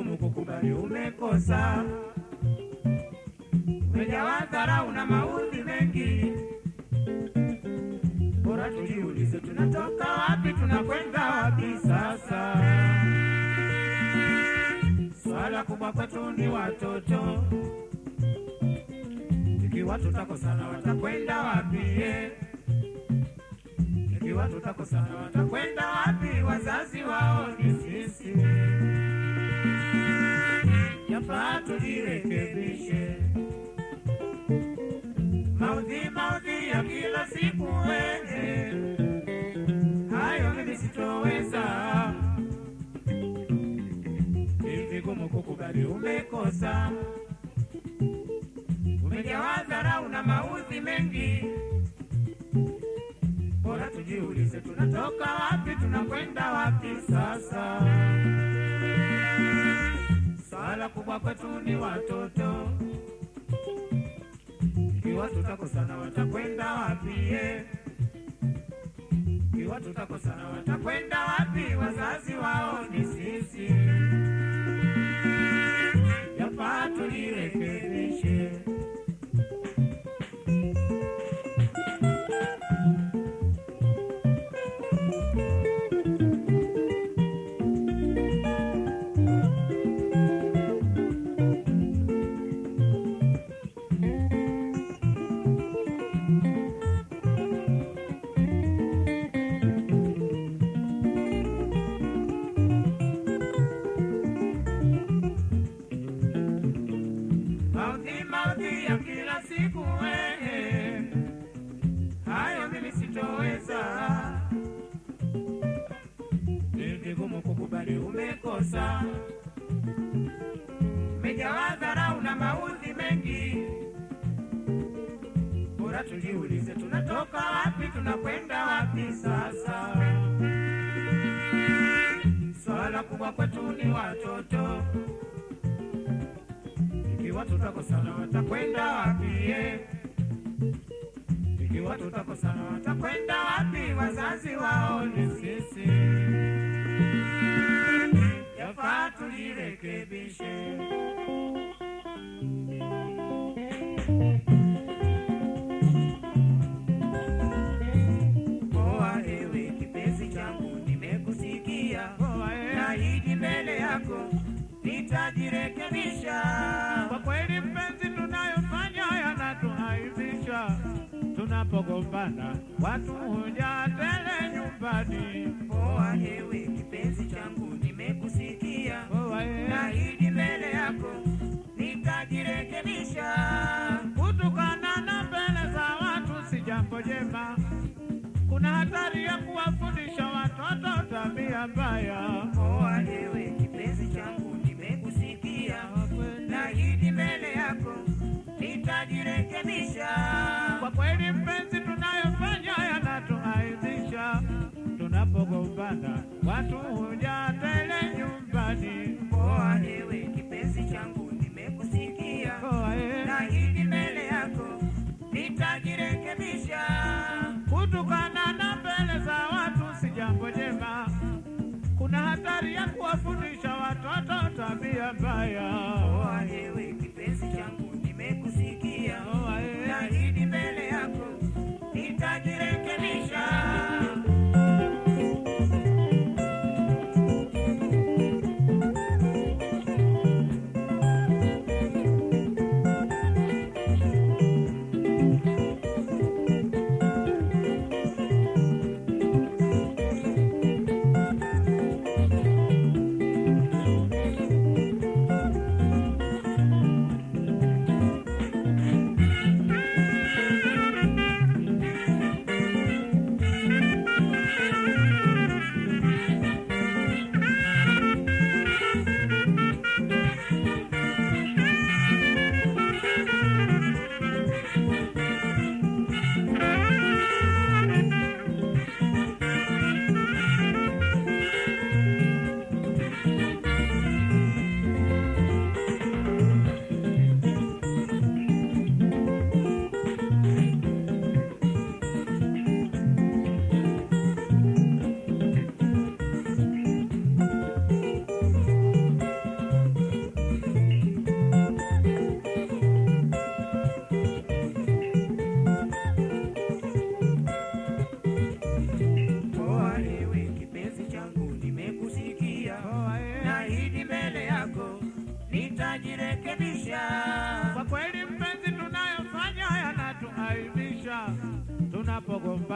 umekubali umekosa, umejawa dharau na maudhi mengi. Bora tujiulize, tunatoka wapi, tunakwenda wapi sasa? Swala kubwa kwetu ni watoto, ikiwa tutakosana watakwenda wapi? Ikiwa tutakosana watakwenda wapi? Kila hayo mimi sitoweza. Umekosa, umejawa dharau na mengi. Bora tujiulize, tunatoka wapi, tunakwenda wapi sasa? Swala kubwa kwetu ni watoto, ikiwa tutakosana watakwenda wapi? eh? Ikiwa tutakosana watakwenda wapi? Wazazi wao ni sisi, umekosa, mejawaza na maudhi mengi. Bora tujiulize, tunatoka wapi, tunakwenda wapi sasa? Swala kubwa kwetu ni watoto ikiwa tutakosana watakwenda wapi? eh? Ikiwa tutakosana watakwenda wapi? Wazazi wao nitajirekebisha. Kwa kweli mpenzi, tunayofanya yanatuaibisha. Tunapogombana watu huja tele nyumbani. Poa hewe, kipenzi changu, nimekusikia na naahidi mbele yako nitajirekebisha. Kwa kweli mpenzi, tunayofanya yanatuaibisha. Tunapogombana watu huja tele nyumbani. Poa ewe kipenzi changu, nimekusikia Poa, hili naahidi mbele yako nitajirekebisha. Kutukana na mbele za watu si jambo jema. Kuna hatari ya kuwafundisha watoto tabia mbaya.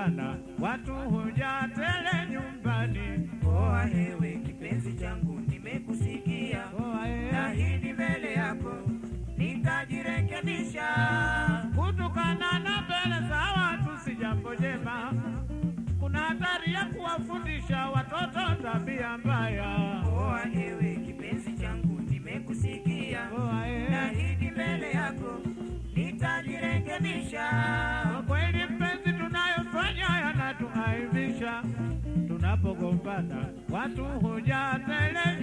Tunapogombana watu huja tele nyumbani. Oa hewe kipenzi changu, nimekusikia, nahidi mbele yako nitajirekebisha. Kutukana na mbele za watu si jambo jema. Kuna hatari ya kuwafundisha watoto tabia mbaya. Oa hewe kipenzi changu, nimekusikia, nahidi mbele yako nitajirekebisha. Yanatuaibisha. Tunapogombana watu huja tele